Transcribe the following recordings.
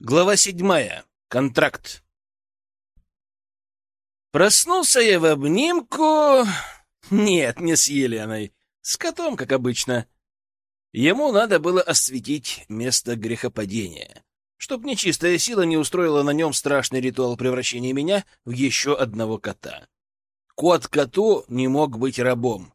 Глава седьмая. Контракт. Проснулся я в обнимку... Нет, не с Еленой. С котом, как обычно. Ему надо было осветить место грехопадения, чтоб нечистая сила не устроила на нем страшный ритуал превращения меня в еще одного кота. Кот коту не мог быть рабом.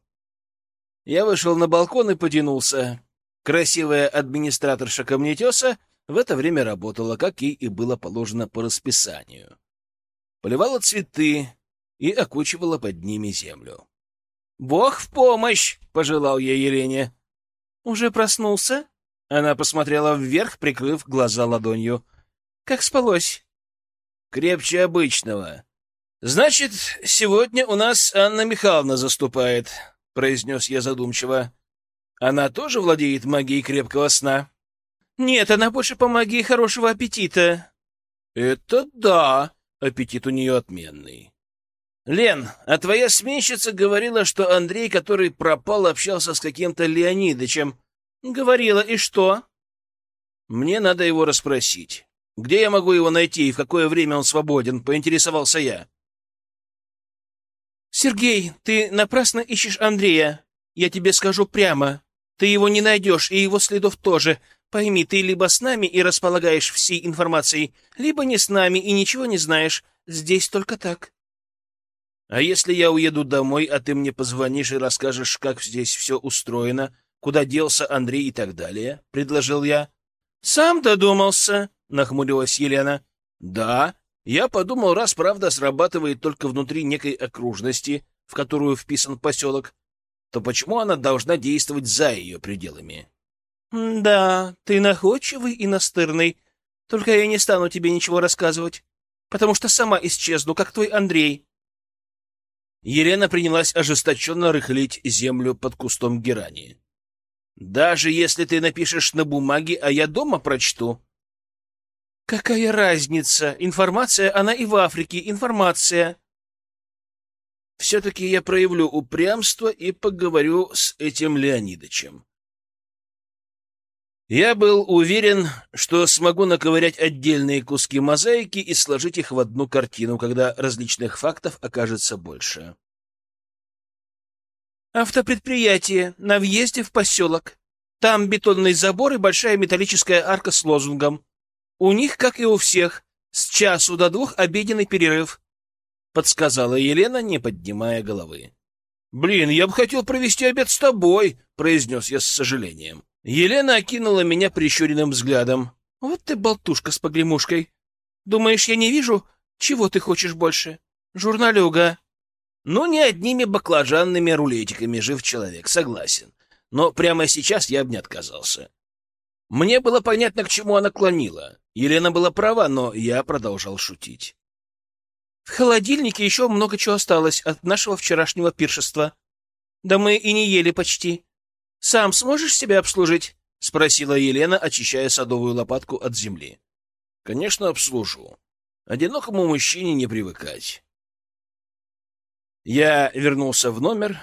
Я вышел на балкон и потянулся. Красивая администраторша камнетеса в это время работала, как ей и было положено по расписанию. Поливала цветы и окучивала под ними землю. «Бог в помощь!» — пожелал ей Елене. «Уже проснулся?» Она посмотрела вверх, прикрыв глаза ладонью. «Как спалось?» «Крепче обычного». «Значит, сегодня у нас Анна Михайловна заступает», — произнес я задумчиво. «Она тоже владеет магией крепкого сна?» Нет, она больше по магии хорошего аппетита. Это да, аппетит у нее отменный. Лен, а твоя сменщица говорила, что Андрей, который пропал, общался с каким-то Леонидычем. Говорила, и что? Мне надо его расспросить. Где я могу его найти и в какое время он свободен, поинтересовался я. Сергей, ты напрасно ищешь Андрея. Я тебе скажу прямо. Ты его не найдешь, и его следов тоже. Пойми, ты либо с нами и располагаешь всей информацией, либо не с нами и ничего не знаешь. Здесь только так. А если я уеду домой, а ты мне позвонишь и расскажешь, как здесь все устроено, куда делся Андрей и так далее? — предложил я. — Сам додумался, — нахмурилась Елена. — Да, я подумал, раз правда срабатывает только внутри некой окружности, в которую вписан поселок, то почему она должна действовать за ее пределами? «Да, ты находчивый и настырный. Только я не стану тебе ничего рассказывать, потому что сама исчезну, как твой Андрей». Елена принялась ожесточенно рыхлить землю под кустом герани. «Даже если ты напишешь на бумаге, а я дома прочту». «Какая разница? Информация, она и в Африке, информация». «Все-таки я проявлю упрямство и поговорю с этим Леонидычем. Я был уверен, что смогу наковырять отдельные куски мозаики и сложить их в одну картину, когда различных фактов окажется больше. Автопредприятие на въезде в поселок. Там бетонный забор и большая металлическая арка с лозунгом. У них, как и у всех, с часу до двух обеденный перерыв, — подсказала Елена, не поднимая головы. — Блин, я бы хотел провести обед с тобой, — произнес я с сожалением. Елена окинула меня прищуренным взглядом. «Вот ты болтушка с погремушкой. Думаешь, я не вижу? Чего ты хочешь больше? Журналюга». «Ну, не одними баклажанными рулетиками жив человек, согласен. Но прямо сейчас я бы не отказался». Мне было понятно, к чему она клонила. Елена была права, но я продолжал шутить. «В холодильнике еще много чего осталось от нашего вчерашнего пиршества. Да мы и не ели почти. Сам сможешь себя обслужить? — спросила Елена, очищая садовую лопатку от земли. — Конечно, обслужу. Одинокому мужчине не привыкать. Я вернулся в номер,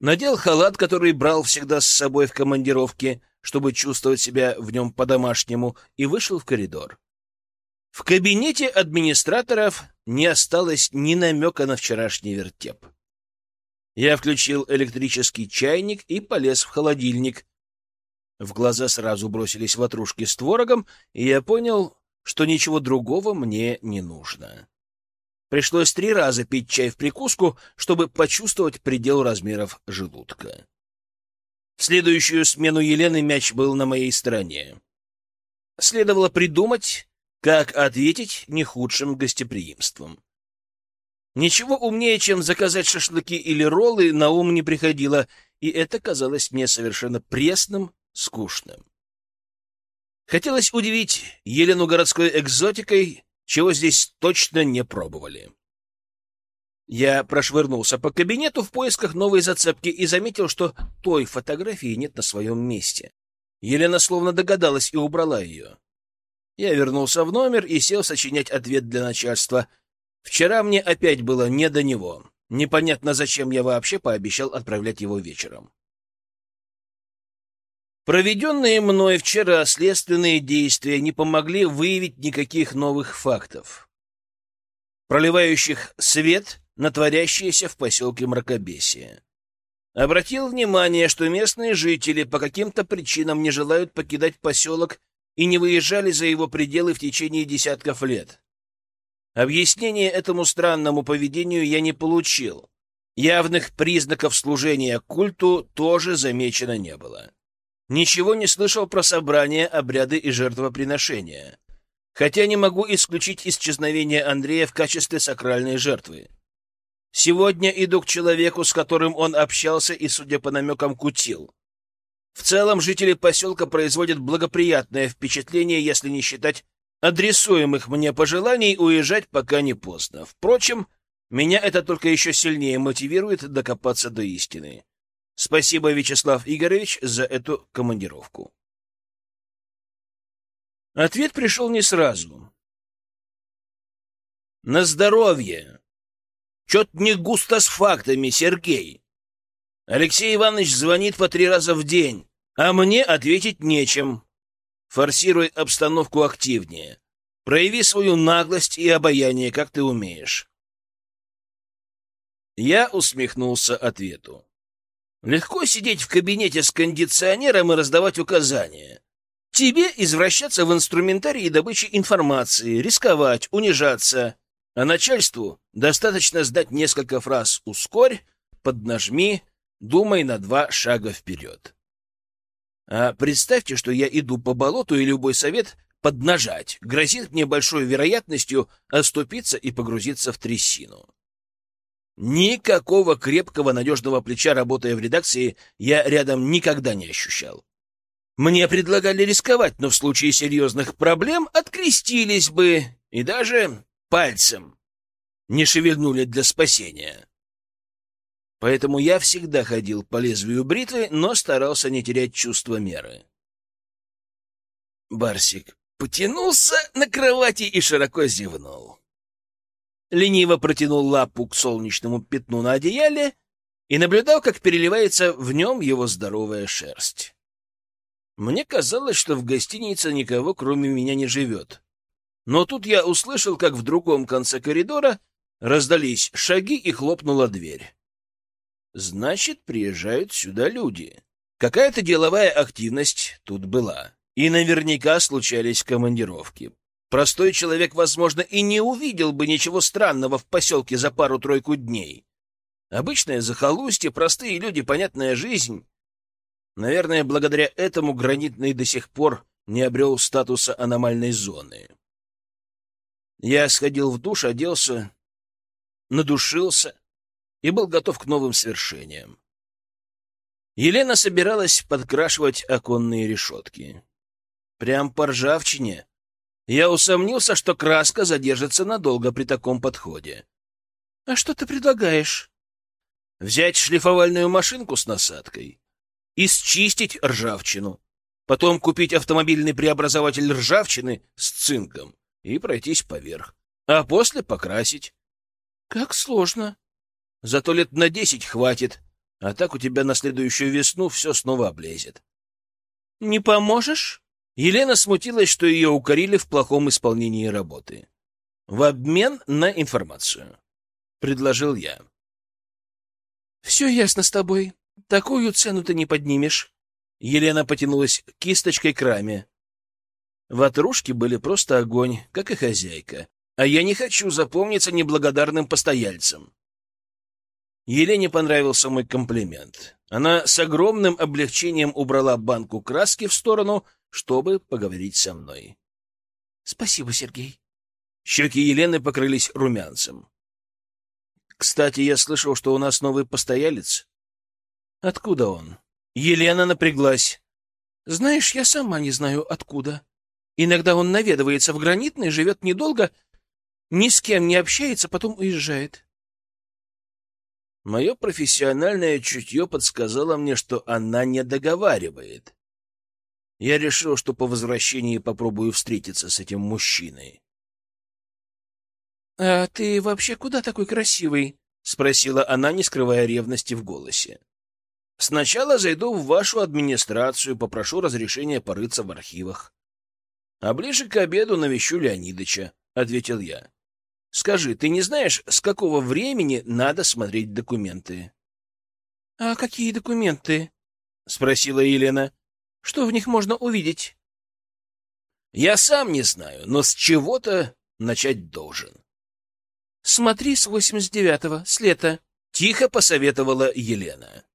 надел халат, который брал всегда с собой в командировке, чтобы чувствовать себя в нем по-домашнему, и вышел в коридор. В кабинете администраторов не осталось ни намека на вчерашний вертеп. Я включил электрический чайник и полез в холодильник. В глаза сразу бросились ватрушки с творогом, и я понял, что ничего другого мне не нужно. Пришлось три раза пить чай в прикуску, чтобы почувствовать предел размеров желудка. В следующую смену Елены мяч был на моей стороне. Следовало придумать, как ответить не худшим гостеприимством. Ничего умнее, чем заказать шашлыки или роллы, на ум не приходило, и это казалось мне совершенно пресным, скучным. Хотелось удивить Елену городской экзотикой, чего здесь точно не пробовали. Я прошвырнулся по кабинету в поисках новой зацепки и заметил, что той фотографии нет на своем месте. Елена словно догадалась и убрала ее. Я вернулся в номер и сел сочинять ответ для начальства — Вчера мне опять было не до него. Непонятно, зачем я вообще пообещал отправлять его вечером. Проведенные мной вчера следственные действия не помогли выявить никаких новых фактов, проливающих свет на творящееся в поселке мракобесие. Обратил внимание, что местные жители по каким-то причинам не желают покидать поселок и не выезжали за его пределы в течение десятков лет. Объяснения этому странному поведению я не получил. Явных признаков служения культу тоже замечено не было. Ничего не слышал про собрания, обряды и жертвоприношения. Хотя не могу исключить исчезновение Андрея в качестве сакральной жертвы. Сегодня иду к человеку, с которым он общался и, судя по намекам, кутил. В целом, жители поселка производят благоприятное впечатление, если не считать адресуемых мне пожеланий уезжать пока не поздно. Впрочем, меня это только еще сильнее мотивирует докопаться до истины. Спасибо, Вячеслав Игоревич, за эту командировку. Ответ пришел не сразу. На здоровье. Чё-то не густо с фактами, Сергей. Алексей Иванович звонит по три раза в день, а мне ответить нечем. Форсируй обстановку активнее. Прояви свою наглость и обаяние, как ты умеешь. Я усмехнулся ответу. Легко сидеть в кабинете с кондиционером и раздавать указания. Тебе извращаться в инструментарии добычи информации, рисковать, унижаться. А начальству достаточно сдать несколько фраз «ускорь», «поднажми», «думай на два шага вперед». А представьте, что я иду по болоту, и любой совет поднажать грозит мне большой вероятностью оступиться и погрузиться в трясину. Никакого крепкого надежного плеча, работая в редакции, я рядом никогда не ощущал. Мне предлагали рисковать, но в случае серьезных проблем открестились бы и даже пальцем не шевельнули для спасения. Поэтому я всегда ходил по лезвию бритвы, но старался не терять чувство меры. Барсик потянулся на кровати и широко зевнул. Лениво протянул лапу к солнечному пятну на одеяле и наблюдал, как переливается в нем его здоровая шерсть. Мне казалось, что в гостинице никого, кроме меня, не живет. Но тут я услышал, как в другом конце коридора раздались шаги и хлопнула дверь. Значит, приезжают сюда люди. Какая-то деловая активность тут была. И наверняка случались командировки. Простой человек, возможно, и не увидел бы ничего странного в поселке за пару-тройку дней. Обычное захолустье, простые люди, понятная жизнь. Наверное, благодаря этому гранитный до сих пор не обрел статуса аномальной зоны. Я сходил в душ, оделся, надушился и был готов к новым свершениям. Елена собиралась подкрашивать оконные решетки. Прям по ржавчине. Я усомнился, что краска задержится надолго при таком подходе. — А что ты предлагаешь? — Взять шлифовальную машинку с насадкой и счистить ржавчину. Потом купить автомобильный преобразователь ржавчины с цинком и пройтись поверх. А после покрасить. — Как сложно. Зато лет на десять хватит, а так у тебя на следующую весну все снова облезет. — Не поможешь? Елена смутилась, что ее укорили в плохом исполнении работы. В обмен на информацию. Предложил я. — Все ясно с тобой. Такую цену ты не поднимешь. Елена потянулась кисточкой к раме. Ватрушки были просто огонь, как и хозяйка. А я не хочу запомниться неблагодарным постояльцем. Елене понравился мой комплимент. Она с огромным облегчением убрала банку краски в сторону, чтобы поговорить со мной. — Спасибо, Сергей. Щеки Елены покрылись румянцем. — Кстати, я слышал, что у нас новый постоялец. — Откуда он? Елена напряглась. — Знаешь, я сама не знаю, откуда. Иногда он наведывается в гранитный, живет недолго, ни с кем не общается, потом уезжает. Мое профессиональное чутье подсказало мне, что она не договаривает. Я решил, что по возвращении попробую встретиться с этим мужчиной. — А ты вообще куда такой красивый? — спросила она, не скрывая ревности в голосе. — Сначала зайду в вашу администрацию, попрошу разрешения порыться в архивах. А ближе к обеду навещу Леонидыча, — ответил я. Скажи, ты не знаешь, с какого времени надо смотреть документы? — А какие документы? — спросила Елена. — Что в них можно увидеть? — Я сам не знаю, но с чего-то начать должен. — Смотри с восемьдесят девятого, с лета, — тихо посоветовала Елена.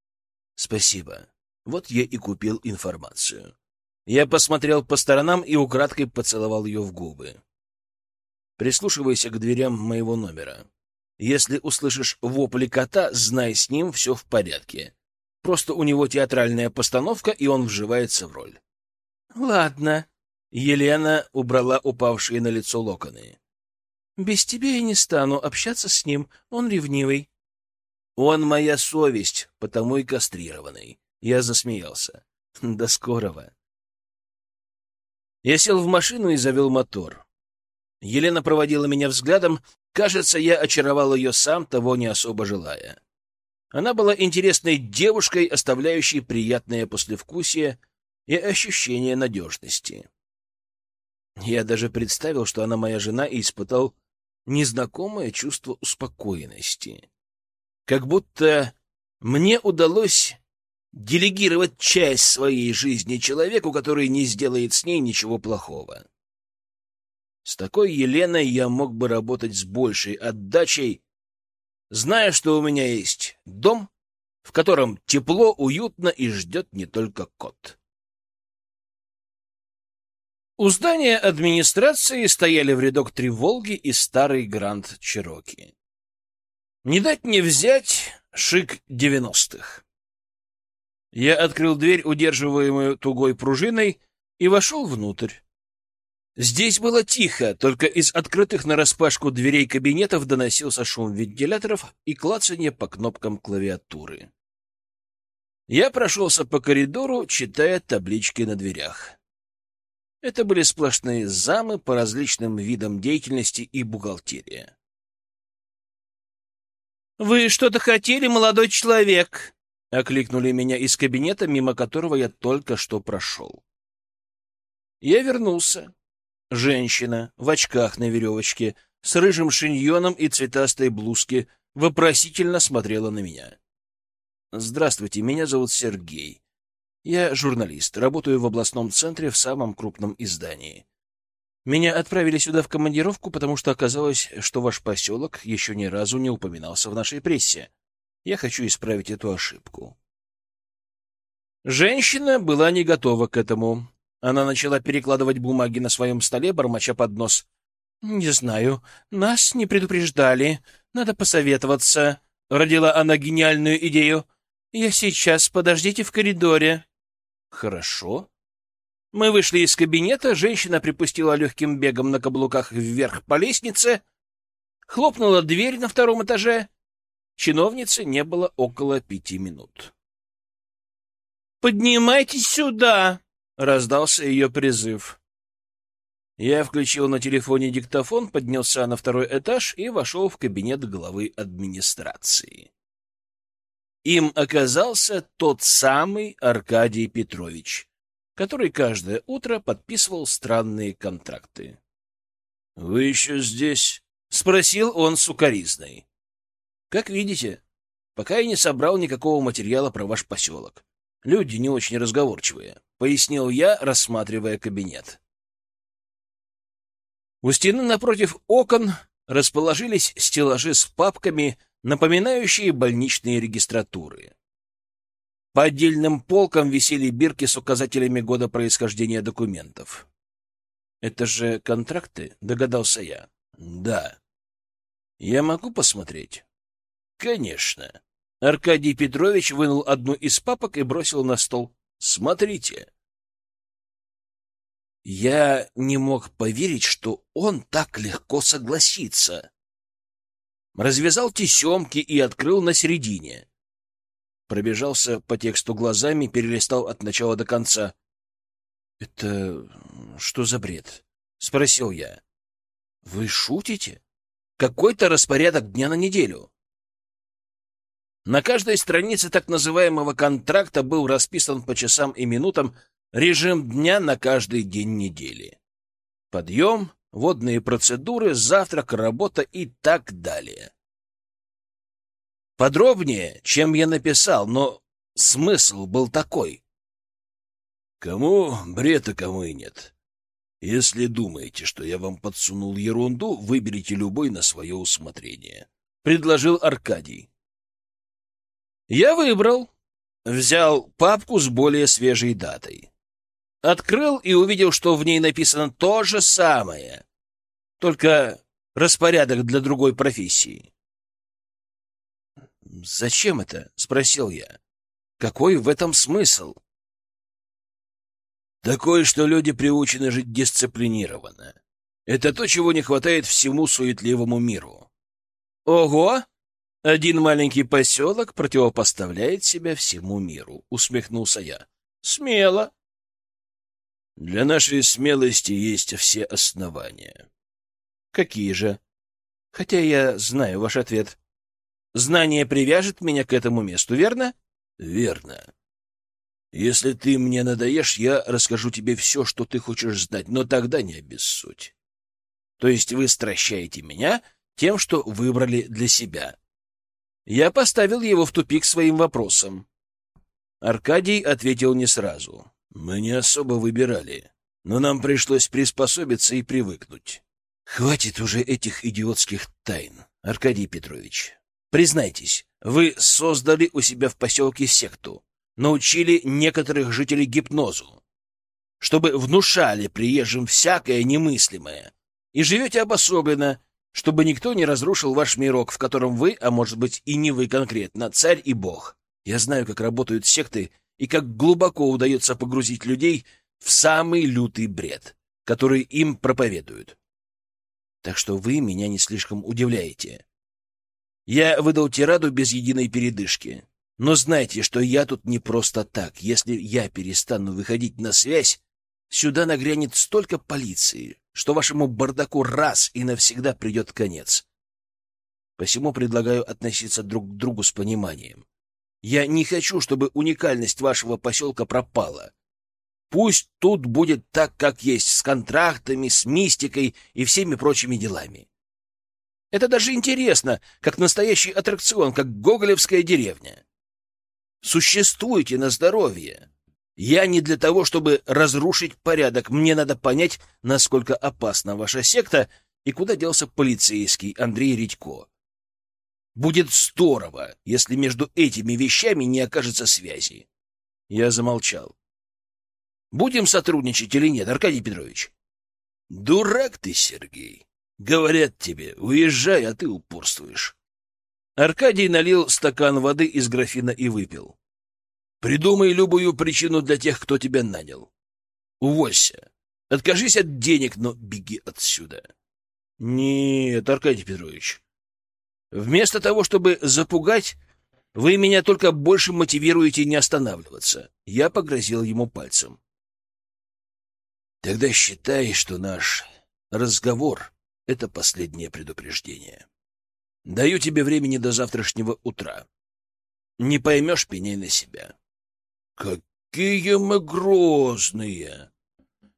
— Спасибо. Вот я и купил информацию. Я посмотрел по сторонам и украдкой поцеловал ее в губы. Прислушивайся к дверям моего номера. Если услышишь вопли кота, знай, с ним все в порядке. Просто у него театральная постановка, и он вживается в роль. — Ладно. Елена убрала упавшие на лицо локоны. — Без тебя я не стану общаться с ним, он ревнивый. — Он моя совесть, потому и кастрированный. Я засмеялся. — До скорого. Я сел в машину и завел мотор. Елена проводила меня взглядом. Кажется, я очаровал ее сам, того не особо желая. Она была интересной девушкой, оставляющей приятное послевкусие и ощущение надежности. Я даже представил, что она моя жена, и испытал незнакомое чувство успокоенности. Как будто мне удалось делегировать часть своей жизни человеку, который не сделает с ней ничего плохого. С такой Еленой я мог бы работать с большей отдачей, зная, что у меня есть дом, в котором тепло, уютно и ждет не только кот. У здания администрации стояли в рядок три «Волги» и старый «Гранд Чироки». Не дать не взять шик девяностых. Я открыл дверь, удерживаемую тугой пружиной, и вошел внутрь. Здесь было тихо, только из открытых нараспашку дверей кабинетов доносился шум вентиляторов и клацанье по кнопкам клавиатуры. Я прошелся по коридору, читая таблички на дверях. Это были сплошные замы по различным видам деятельности и бухгалтерия. «Вы что-то хотели, молодой человек?» — окликнули меня из кабинета, мимо которого я только что прошел. Я вернулся. Женщина в очках на веревочке, с рыжим шиньоном и цветастой блузки, вопросительно смотрела на меня. «Здравствуйте, меня зовут Сергей. Я журналист, работаю в областном центре в самом крупном издании. Меня отправили сюда в командировку, потому что оказалось, что ваш поселок еще ни разу не упоминался в нашей прессе. Я хочу исправить эту ошибку». Женщина была не готова к этому. Она начала перекладывать бумаги на своем столе, бормоча под нос. «Не знаю. Нас не предупреждали. Надо посоветоваться». Родила она гениальную идею. «Я сейчас. Подождите в коридоре». «Хорошо». Мы вышли из кабинета, женщина припустила легким бегом на каблуках вверх по лестнице, хлопнула дверь на втором этаже. Чиновницы не было около пяти минут. «Поднимайтесь сюда!» — раздался ее призыв. Я включил на телефоне диктофон, поднялся на второй этаж и вошел в кабинет главы администрации. Им оказался тот самый Аркадий Петрович, который каждое утро подписывал странные контракты. — Вы еще здесь? — спросил он сукоризной. — Как видите, пока я не собрал никакого материала про ваш поселок. Люди не очень разговорчивые, — пояснил я, рассматривая кабинет. У стены напротив окон расположились стеллажи с папками, напоминающие больничные регистратуры. По отдельным полкам висели бирки с указателями года происхождения документов. «Это же контракты?» — догадался я. «Да». «Я могу посмотреть?» «Конечно». Аркадий Петрович вынул одну из папок и бросил на стол. «Смотрите». Я не мог поверить, что он так легко согласится. Развязал тесемки и открыл на середине. Пробежался по тексту глазами, перелистал от начала до конца. — Это что за бред? — спросил я. — Вы шутите? Какой-то распорядок дня на неделю. На каждой странице так называемого контракта был расписан по часам и минутам режим дня на каждый день недели. Подъем, водные процедуры, завтрак, работа и так далее. Подробнее, чем я написал, но смысл был такой. Кому бред, а кому и нет. Если думаете, что я вам подсунул ерунду, выберите любой на свое усмотрение, — предложил Аркадий. Я выбрал. Взял папку с более свежей датой. Открыл и увидел, что в ней написано то же самое, только распорядок для другой профессии. «Зачем это?» — спросил я. «Какой в этом смысл?» Такой, что люди приучены жить дисциплинированно. Это то, чего не хватает всему суетливому миру. Ого! Один маленький поселок противопоставляет себя всему миру, усмехнулся я. Смело. Для нашей смелости есть все основания. Какие же? Хотя я знаю ваш ответ. Знание привяжет меня к этому месту, верно? Верно. Если ты мне надоешь, я расскажу тебе все, что ты хочешь знать, но тогда не обессудь. То есть вы стращаете меня тем, что выбрали для себя. Я поставил его в тупик своим вопросом. Аркадий ответил не сразу. Мы не особо выбирали, но нам пришлось приспособиться и привыкнуть. Хватит уже этих идиотских тайн, Аркадий Петрович. Признайтесь, вы создали у себя в поселке секту, научили некоторых жителей гипнозу, чтобы внушали приезжим всякое немыслимое, и живете обособленно, чтобы никто не разрушил ваш мирок, в котором вы, а может быть и не вы конкретно, царь и бог. Я знаю, как работают секты и как глубоко удается погрузить людей в самый лютый бред, который им проповедуют. Так что вы меня не слишком удивляете. Я выдал тираду без единой передышки. Но знайте, что я тут не просто так. Если я перестану выходить на связь, сюда нагрянет столько полиции, что вашему бардаку раз и навсегда придет конец. Посему предлагаю относиться друг к другу с пониманием. Я не хочу, чтобы уникальность вашего поселка пропала. Пусть тут будет так, как есть, с контрактами, с мистикой и всеми прочими делами. Это даже интересно, как настоящий аттракцион, как гоголевская деревня. Существуйте на здоровье. Я не для того, чтобы разрушить порядок. Мне надо понять, насколько опасна ваша секта и куда делся полицейский Андрей Редько. Будет здорово, если между этими вещами не окажется связи. Я замолчал. Будем сотрудничать или нет, Аркадий Петрович? Дурак ты, Сергей. Говорят тебе, уезжай, а ты упорствуешь. Аркадий налил стакан воды из графина и выпил. «Придумай любую причину для тех, кто тебя нанял. Уволься. Откажись от денег, но беги отсюда». «Нет, Аркадий Петрович. Вместо того, чтобы запугать, вы меня только больше мотивируете не останавливаться». Я погрозил ему пальцем. «Тогда считай, что наш разговор — это последнее предупреждение». Даю тебе времени до завтрашнего утра. Не поймешь, пеней на себя. Какие мы грозные!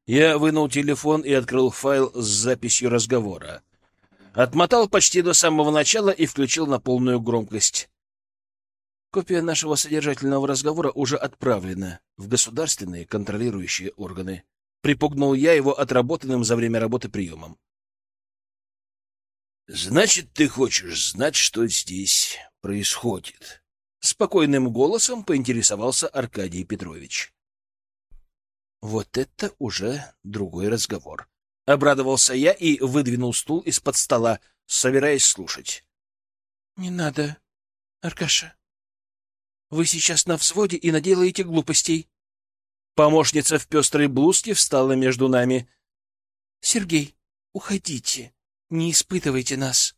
Я вынул телефон и открыл файл с записью разговора. Отмотал почти до самого начала и включил на полную громкость. Копия нашего содержательного разговора уже отправлена в государственные контролирующие органы. Припугнул я его отработанным за время работы приемом. Значит, ты хочешь знать, что здесь происходит? Спокойным голосом поинтересовался Аркадий Петрович. Вот это уже другой разговор. Обрадовался я и выдвинул стул из-под стола, собираясь слушать. Не надо, Аркаша. Вы сейчас на взводе и наделаете глупостей. Помощница в пестрой блузке встала между нами. Сергей, уходите. Не испытывайте нас.